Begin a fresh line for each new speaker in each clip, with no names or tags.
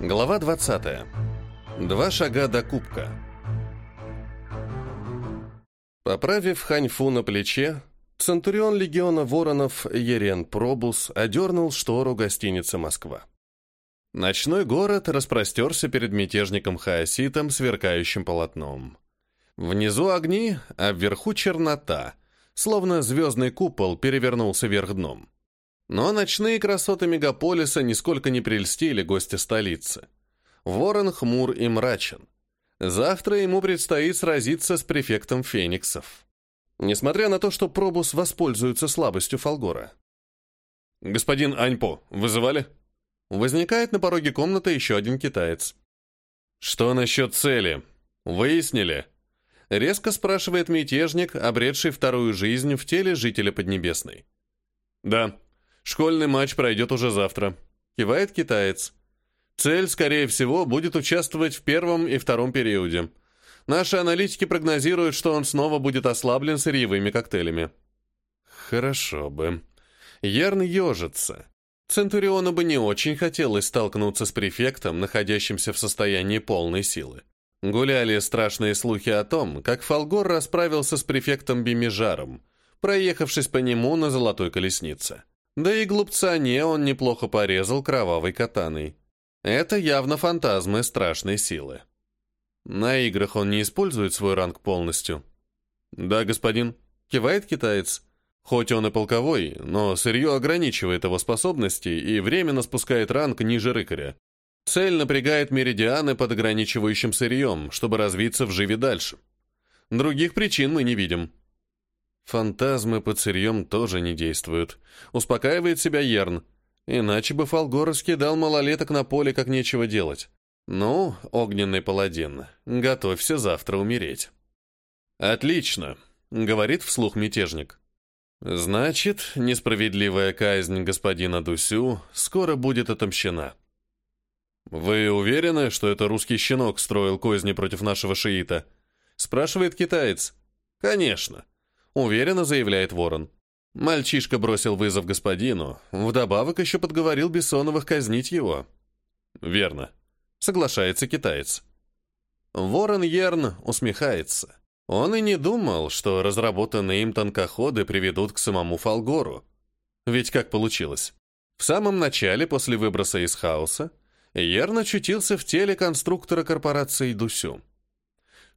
Глава 20. Два шага до кубка. Поправив ханьфу на плече, Центурион легиона воронов Ерен Пробус одернул штору гостиницы «Москва». Ночной город распростерся перед мятежником Хаоситом сверкающим полотном. Внизу огни, а вверху чернота, словно звездный купол перевернулся вверх дном. Но ночные красоты мегаполиса нисколько не прельстили гостя столицы. Ворон хмур и мрачен. Завтра ему предстоит сразиться с префектом Фениксов. Несмотря на то, что Пробус воспользуется слабостью Фолгора.
«Господин Аньпо, вызывали?»
Возникает на пороге комнаты еще один китаец.
«Что насчет цели? Выяснили?»
Резко спрашивает мятежник, обретший вторую жизнь в теле жителя Поднебесной.
«Да», Школьный матч пройдет уже завтра.
Кивает китаец. Цель, скорее всего, будет участвовать в первом и втором периоде. Наши аналитики прогнозируют, что он снова будет ослаблен сырьевыми коктейлями.
Хорошо бы.
Ярн ежится. Центуриону бы не очень хотелось столкнуться с префектом, находящимся в состоянии полной силы. Гуляли страшные слухи о том, как Фолгор расправился с префектом Бимижаром, проехавшись по нему на золотой колеснице. Да и глупца не он неплохо порезал кровавой катаной. Это явно фантазмы страшной силы. На играх он не использует свой ранг полностью.
«Да, господин», —
кивает китаец. Хоть он и полковой, но сырье ограничивает его способности и временно спускает ранг ниже рыкаря. Цель напрягает меридианы под ограничивающим сырьем, чтобы развиться в живе дальше. Других причин мы не видим. Фантазмы под сырьем тоже не действуют. Успокаивает себя Ерн. Иначе бы Фалгор скидал малолеток на поле, как нечего делать. Ну, огненный паладин, готовься завтра умереть. Отлично, говорит вслух мятежник. Значит, несправедливая казнь господина Дусю скоро будет отомщена.
Вы уверены, что это русский щенок строил козни против нашего шиита?
Спрашивает китаец. Конечно уверенно заявляет Ворон. Мальчишка бросил вызов господину, вдобавок еще подговорил Бессоновых казнить его.
Верно.
Соглашается китаец. Ворон Ерн усмехается. Он и не думал, что разработанные им танкоходы приведут к самому Фалгору. Ведь как получилось? В самом начале, после выброса из хаоса, Ерн очутился в теле конструктора корпорации Дусю.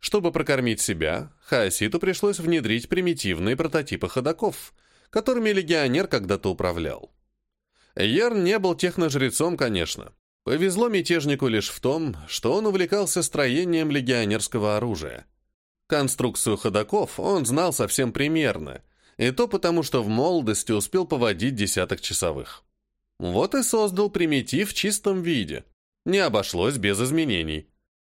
Чтобы прокормить себя, Хаоситу пришлось внедрить примитивные прототипы ходоков, которыми легионер когда-то управлял. Ерн не был техножрецом, конечно. Повезло мятежнику лишь в том, что он увлекался строением легионерского оружия. Конструкцию ходоков он знал совсем примерно, и то потому, что в молодости успел поводить десяток часовых. Вот и создал примитив в чистом виде. Не обошлось без изменений.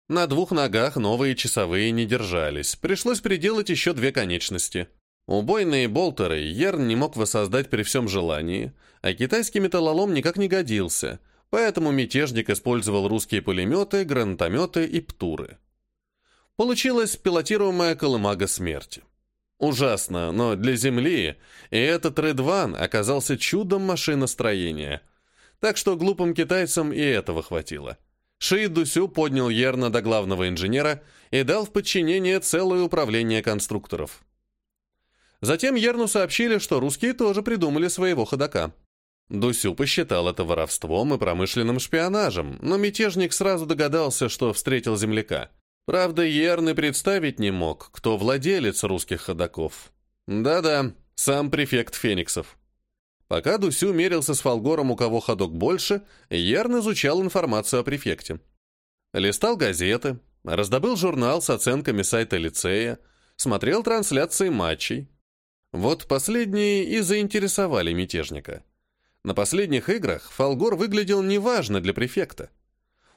На двух ногах новые часовые не держались, пришлось приделать еще две конечности. Убойные болтеры Ерн не мог воссоздать при всем желании, а китайский металлолом никак не годился, поэтому мятежник использовал русские пулеметы, гранатометы и птуры. Получилась пилотируемая колымага смерти. Ужасно, но для Земли и этот Редван оказался чудом машиностроения. Так что глупым китайцам и этого хватило. Ши Дусю поднял Ерна до главного инженера и дал в подчинение целое управление конструкторов. Затем Ерну сообщили, что русские тоже придумали своего ходока. Дусю посчитал это воровством и промышленным шпионажем, но мятежник сразу догадался, что встретил земляка. Правда, Ерн и представить не мог, кто владелец русских ходоков. Да-да, сам префект Фениксов. Пока Дусю мерился с Фолгором, у кого ходок больше, Ерн изучал информацию о префекте. Листал газеты, раздобыл журнал с оценками сайта лицея, смотрел трансляции матчей. Вот последние и заинтересовали мятежника. На последних играх Фолгор выглядел неважно для префекта.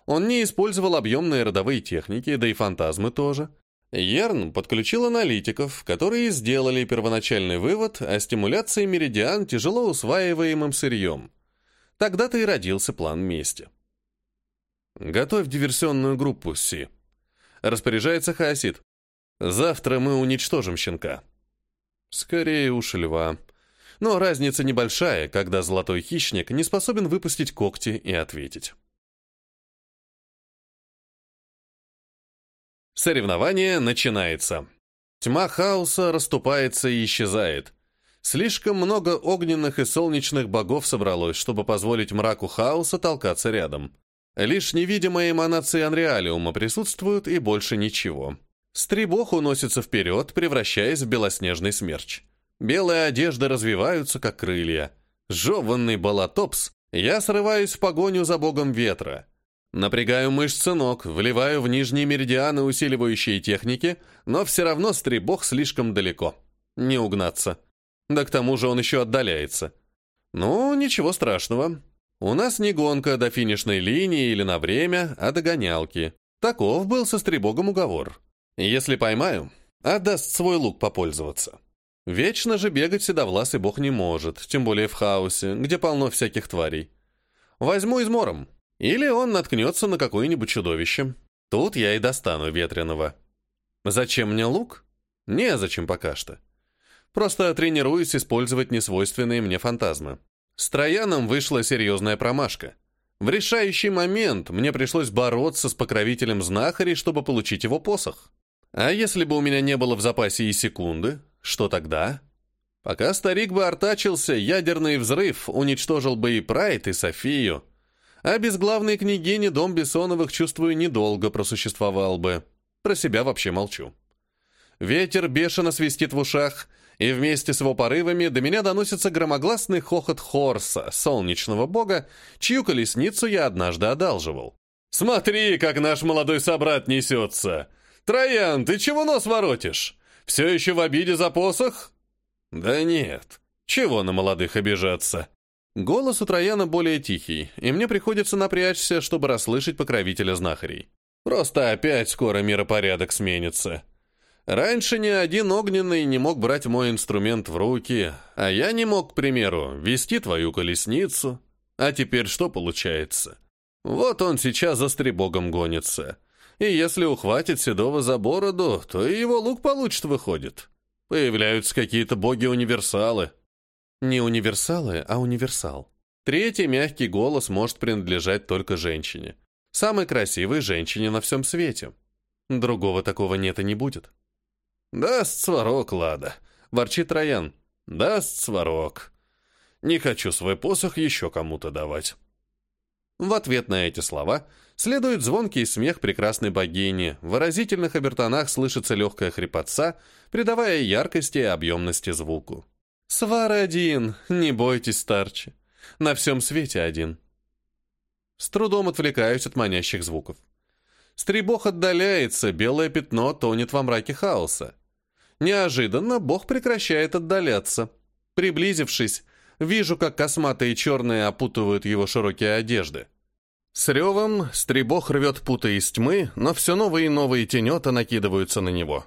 Он не использовал объемные родовые техники, да и фантазмы тоже – Ерн подключил аналитиков, которые сделали первоначальный вывод о стимуляции меридиан тяжело усваиваемым сырьем. Тогда-то и родился план мести. «Готовь диверсионную группу, Си», — распоряжается Хаосид. «Завтра мы уничтожим щенка». Скорее уж льва. Но разница небольшая, когда золотой хищник не способен выпустить когти и ответить. Соревнование начинается. Тьма хаоса расступается и исчезает. Слишком много огненных и солнечных богов собралось, чтобы позволить мраку хаоса толкаться рядом. Лишь невидимые эманации Анреалиума присутствуют и больше ничего. Стребох уносится вперед, превращаясь в белоснежный смерч. Белые одежды развиваются, как крылья. Жеванный балатопс, я срываюсь в погоню за богом ветра. Напрягаю мышцы ног, вливаю в нижние меридианы усиливающие техники, но все равно стребох слишком далеко. Не угнаться. Да к тому же он еще отдаляется. Ну, ничего страшного. У нас не гонка до финишной линии или на время, а догонялки. Таков был со стребогом уговор. Если поймаю, отдаст свой лук попользоваться. Вечно же бегать седовласый бог не может, тем более в хаосе, где полно всяких тварей. Возьму измором. Или он наткнется на какое-нибудь чудовище. Тут я и достану ветреного. Зачем мне лук? Незачем пока что. Просто тренируюсь использовать несвойственные мне фантазмы. С Трояном вышла серьезная промашка. В решающий момент мне пришлось бороться с покровителем знахарей, чтобы получить его посох. А если бы у меня не было в запасе и секунды, что тогда? Пока старик бы артачился, ядерный взрыв уничтожил бы и Прайд, и Софию. А без главной княгини дом Бессоновых, чувствую, недолго просуществовал бы. Про себя вообще молчу. Ветер бешено свистит в ушах — и вместе с его порывами до меня доносится громогласный хохот Хорса, солнечного бога, чью колесницу я однажды одалживал. «Смотри, как наш молодой собрат несется! Троян, ты чего нос воротишь? Все еще в обиде за посох?» «Да нет, чего на молодых обижаться?» Голос у Трояна более тихий, и мне приходится напрячься, чтобы расслышать покровителя знахарей. «Просто опять скоро миропорядок сменится». Раньше ни один огненный не мог брать мой инструмент в руки, а я не мог, к примеру, вести твою колесницу. А теперь что получается? Вот он сейчас за Стрибогом гонится. И если ухватит седого за бороду, то и его лук получит, выходит. Появляются какие-то боги-универсалы. Не универсалы, а универсал. Третий мягкий голос может принадлежать только женщине. Самой красивой женщине на всем свете. Другого такого нет и не будет. «Даст Сварог, Лада», — ворчит Троян. «Даст Сварог. Не хочу свой посох еще кому-то давать». В ответ на эти слова следует звонкий смех прекрасной богини, в выразительных обертонах слышится легкая хрипотца, придавая яркости и объемности звуку. «Свар один, не бойтесь, старче. На всем свете один». С трудом отвлекаюсь от манящих звуков. Стребох отдаляется, белое пятно тонет во мраке хаоса. Неожиданно Бог прекращает отдаляться. Приблизившись, вижу, как косматые черные опутывают его широкие одежды. С ревом стребох рвет путы из тьмы, но все новые и новые тенета накидываются на него.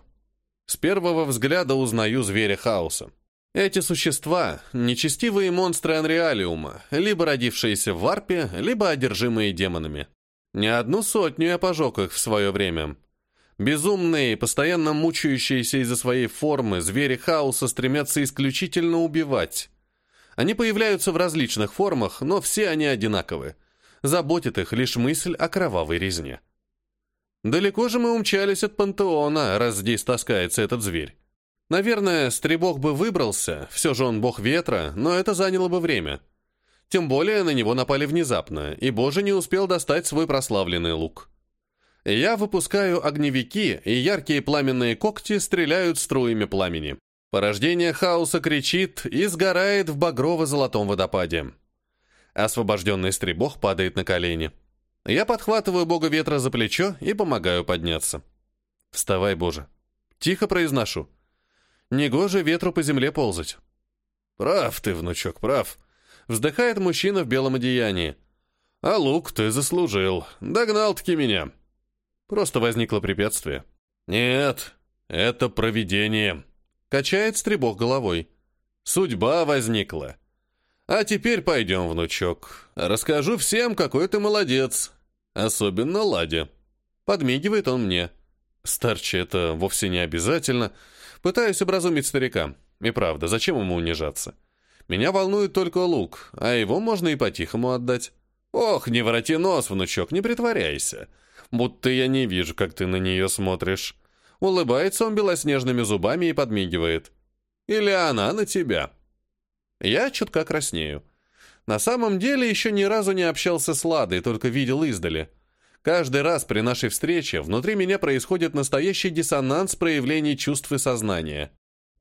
С первого взгляда узнаю зверя хаоса. Эти существа — нечестивые монстры Анреалиума, либо родившиеся в варпе, либо одержимые демонами. Не одну сотню я пожег их в свое время. Безумные, постоянно мучающиеся из-за своей формы, звери хаоса стремятся исключительно убивать. Они появляются в различных формах, но все они одинаковы. Заботит их лишь мысль о кровавой резне. Далеко же мы умчались от пантеона, раз здесь таскается этот зверь. Наверное, стребок бы выбрался, все же он бог ветра, но это заняло бы время. Тем более на него напали внезапно, и Боже не успел достать свой прославленный лук. Я выпускаю огневики, и яркие пламенные когти стреляют струями пламени. Порождение хаоса кричит и сгорает в багрово-золотом водопаде. Освобожденный стребог падает на колени. Я подхватываю бога ветра за плечо и помогаю подняться. «Вставай, Боже!» Тихо произношу. «Негоже ветру по земле ползать». «Прав ты, внучок, прав», — вздыхает мужчина в белом одеянии. «А лук ты заслужил. Догнал-таки меня». Просто возникло препятствие. Нет, это провидение. Качает стребок головой. Судьба возникла. А теперь пойдем, внучок. Расскажу всем, какой ты молодец. Особенно Ладе. Подмигивает он мне. Старче это вовсе не обязательно. Пытаюсь образумить старика. И правда, зачем ему унижаться? Меня волнует только лук, а его можно и по-тихому отдать. Ох, не вороти нос, внучок, не притворяйся. Будто я не вижу, как ты на нее смотришь. Улыбается он белоснежными зубами и подмигивает. Или она на тебя. Я чутка краснею. На самом деле еще ни разу не общался с Ладой, только видел издали. Каждый раз при нашей встрече внутри меня происходит настоящий диссонанс проявлений чувств и сознания.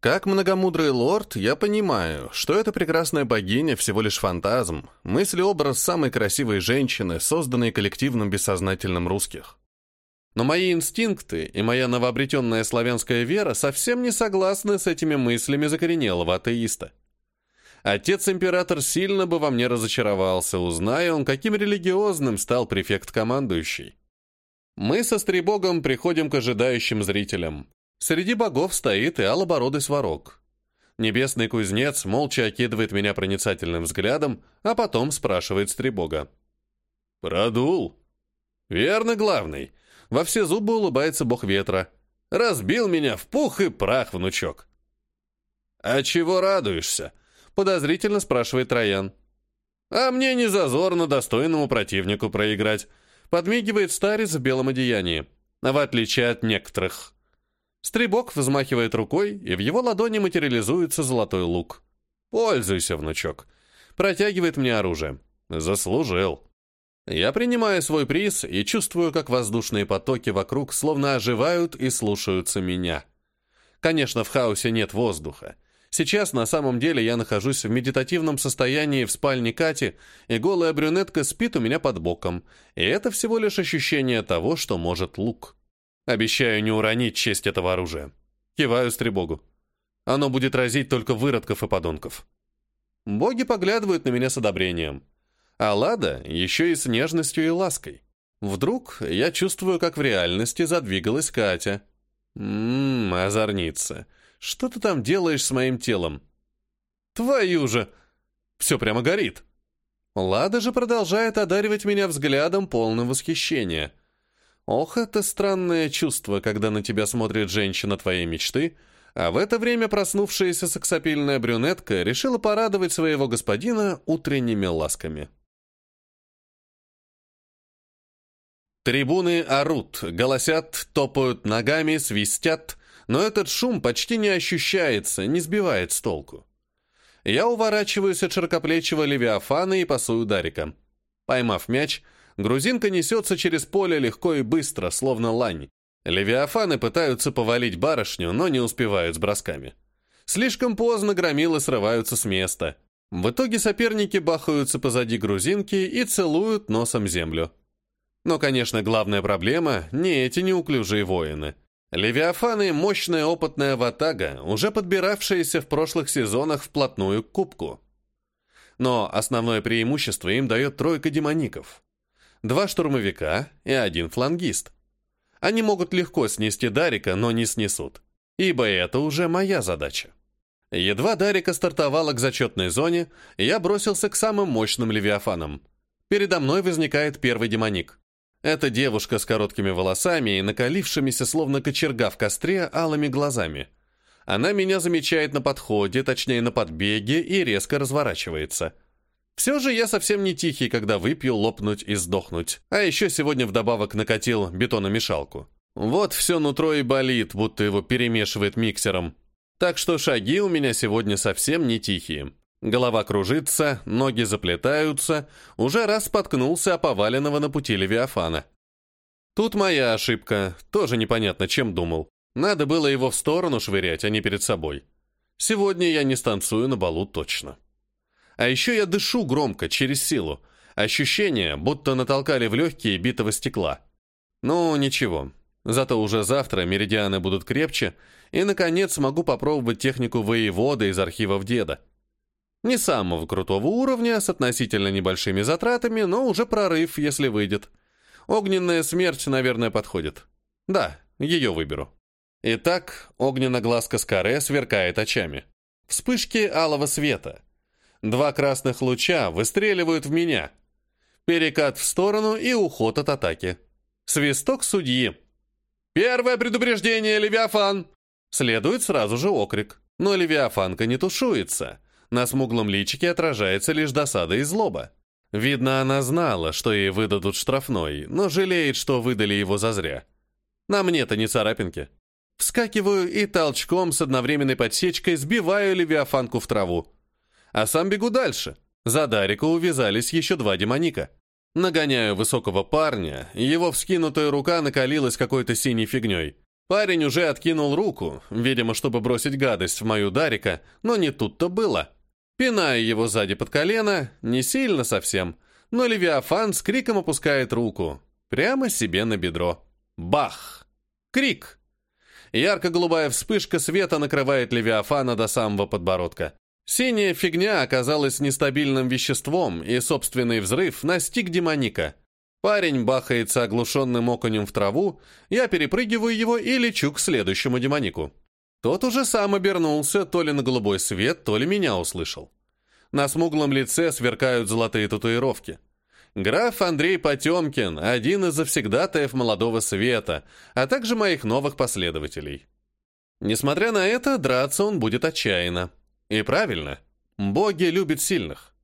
Как многомудрый лорд, я понимаю, что эта прекрасная богиня всего лишь фантазм, мыслеобраз самой красивой женщины, созданной коллективным бессознательным русских. Но мои инстинкты и моя новообретенная славянская вера совсем не согласны с этими мыслями закоренелого атеиста. Отец-император сильно бы во мне разочаровался, узная он, каким религиозным стал префект-командующий. Мы со Стребогом приходим к ожидающим зрителям. Среди богов стоит и алобородый сварог. Небесный кузнец молча окидывает меня проницательным взглядом, а потом спрашивает Стребога. «Продул?» «Верно, главный». Во все зубы улыбается бог ветра. «Разбил меня в пух и прах, внучок». «А чего радуешься?» Подозрительно спрашивает Троян. «А мне не зазорно достойному противнику проиграть», подмигивает старец в белом одеянии, в отличие от некоторых. Стребок взмахивает рукой, и в его ладони материализуется золотой лук. «Пользуйся, внучок». Протягивает мне оружие. «Заслужил». Я принимаю свой приз и чувствую, как воздушные потоки вокруг словно оживают и слушаются меня. Конечно, в хаосе нет воздуха. Сейчас на самом деле я нахожусь в медитативном состоянии в спальне Кати, и голая брюнетка спит у меня под боком. И это всего лишь ощущение того, что может лук. Обещаю не уронить честь этого оружия. Киваю стребогу. Оно будет разить только выродков и подонков. Боги поглядывают на меня с одобрением. А Лада еще и с нежностью и лаской. Вдруг я чувствую, как в реальности задвигалась Катя. Ммм, озорница. Что ты там делаешь с моим телом? Твою же! Все прямо горит. Лада же продолжает одаривать меня взглядом, полным восхищения. Ох, это странное чувство, когда на тебя смотрит женщина твоей мечты, а в это время проснувшаяся сексапильная брюнетка решила порадовать своего господина утренними ласками. Трибуны орут, голосят, топают ногами, свистят, но этот шум почти не ощущается, не сбивает с толку. Я уворачиваюсь от широкоплечего левиафана и пасую Дарика. Поймав мяч, грузинка несется через поле легко и быстро, словно лань. Левиафаны пытаются повалить барышню, но не успевают с бросками. Слишком поздно громилы срываются с места. В итоге соперники бахаются позади грузинки и целуют носом землю. Но, конечно, главная проблема — не эти неуклюжие воины — Левиафаны — мощная опытная ватага, уже подбиравшаяся в прошлых сезонах вплотную к кубку. Но основное преимущество им дает тройка демоников. Два штурмовика и один флангист. Они могут легко снести Дарика, но не снесут. Ибо это уже моя задача. Едва Дарика стартовала к зачетной зоне, я бросился к самым мощным левиафанам. Передо мной возникает первый демоник. Это девушка с короткими волосами и накалившимися, словно кочерга в костре, алыми глазами. Она меня замечает на подходе, точнее на подбеге, и резко разворачивается. Все же я совсем не тихий, когда выпью, лопнуть и сдохнуть. А еще сегодня вдобавок накатил бетономешалку. Вот все нутро и болит, будто его перемешивает миксером. Так что шаги у меня сегодня совсем не тихие. Голова кружится, ноги заплетаются, уже раз споткнулся о поваленного на пути Левиафана. Тут моя ошибка, тоже непонятно, чем думал. Надо было его в сторону швырять, а не перед собой. Сегодня я не станцую на балу точно. А еще я дышу громко, через силу. Ощущение, будто натолкали в легкие битого стекла. Ну, ничего. Зато уже завтра меридианы будут крепче, и, наконец, смогу попробовать технику воевода из архивов деда. Не самого крутого уровня, с относительно небольшими затратами, но уже прорыв, если выйдет. Огненная смерть, наверное, подходит. Да, ее выберу. Итак, огненно-глазка Скаре сверкает очами. Вспышки алого света. Два красных луча выстреливают в меня. Перекат в сторону и уход от атаки. Свисток судьи. «Первое предупреждение, Левиафан!» Следует сразу же окрик. Но Левиафанка не тушуется. На смуглом личике отражается лишь досада и злоба. Видно, она знала, что ей выдадут штрафной, но жалеет, что выдали его зазря. На мне-то не царапинки. Вскакиваю и толчком с одновременной подсечкой сбиваю левиафанку в траву. А сам бегу дальше. За Дарика увязались еще два демоника. Нагоняю высокого парня, его вскинутая рука накалилась какой-то синей фигней. Парень уже откинул руку, видимо, чтобы бросить гадость в мою Дарика, но не тут-то было. Пинаю его сзади под колено, не сильно совсем, но Левиафан с криком опускает руку. Прямо себе на бедро. Бах! Крик! Ярко-голубая вспышка света накрывает Левиафана до самого подбородка. Синяя фигня оказалась нестабильным веществом, и собственный взрыв настиг демоника. Парень бахается оглушенным оконем в траву, я перепрыгиваю его и лечу к следующему демонику. Тот уже сам обернулся, то ли на голубой свет, то ли меня услышал. На смуглом лице сверкают золотые татуировки. Граф Андрей Потемкин, один из завсегдатаев молодого света, а также моих новых последователей. Несмотря на это, драться он будет отчаянно. И правильно, боги любят сильных.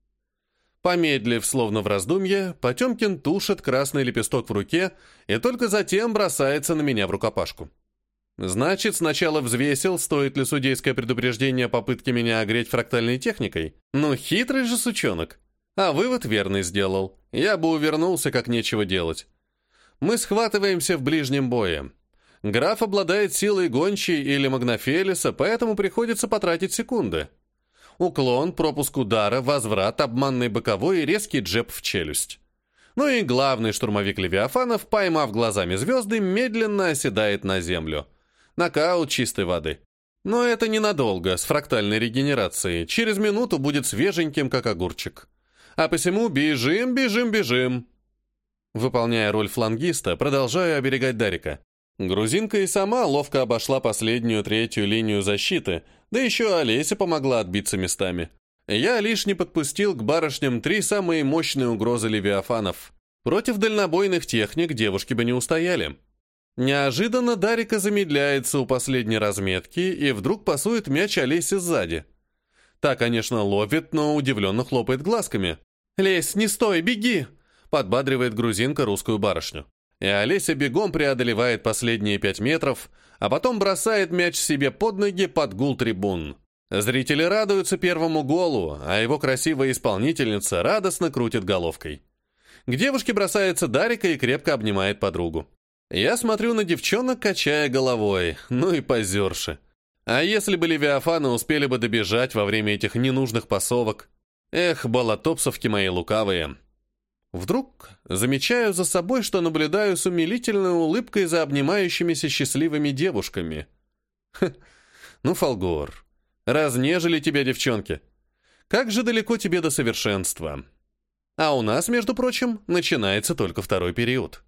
Помедлив, словно в раздумье, Потемкин тушит красный лепесток в руке и только затем бросается на меня в рукопашку. Значит, сначала взвесил, стоит ли судейское предупреждение о попытке меня огреть фрактальной техникой. Ну, хитрый же сучонок. А вывод верный сделал. Я бы увернулся, как нечего делать. Мы схватываемся в ближнем бое. Граф обладает силой гончей или магнофелиса, поэтому приходится потратить секунды. Уклон, пропуск удара, возврат, обманный боковой и резкий джеб в челюсть. Ну и главный штурмовик Левиафанов, поймав глазами звезды, медленно оседает на землю. Нокаут чистой воды. Но это ненадолго, с фрактальной регенерацией. Через минуту будет свеженьким, как огурчик. А посему бежим, бежим, бежим. Выполняя роль флангиста, продолжаю оберегать Дарика. Грузинка и сама ловко обошла последнюю третью линию защиты, да еще Олеся помогла отбиться местами. Я лишь не подпустил к барышням три самые мощные угрозы левиафанов. Против дальнобойных техник девушки бы не устояли. Неожиданно Дарика замедляется у последней разметки и вдруг пасует мяч Олесе сзади. Та, конечно, ловит, но удивленно хлопает глазками. «Лесь, не стой, беги!» — подбадривает грузинка русскую барышню. И Олеся бегом преодолевает последние пять метров, а потом бросает мяч себе под ноги под гул трибун. Зрители радуются первому голу, а его красивая исполнительница радостно крутит головкой. К девушке бросается Дарика и крепко обнимает подругу. Я смотрю на девчонок, качая головой, ну и позерши. А если бы Левиафаны успели бы добежать во время этих ненужных пасовок? Эх, болотопсовки мои лукавые. Вдруг замечаю за собой, что наблюдаю с умилительной улыбкой за обнимающимися счастливыми девушками. Ха, ну, Фолгор, разнежили тебя девчонки. Как же далеко тебе до совершенства. А у нас, между прочим, начинается только второй период.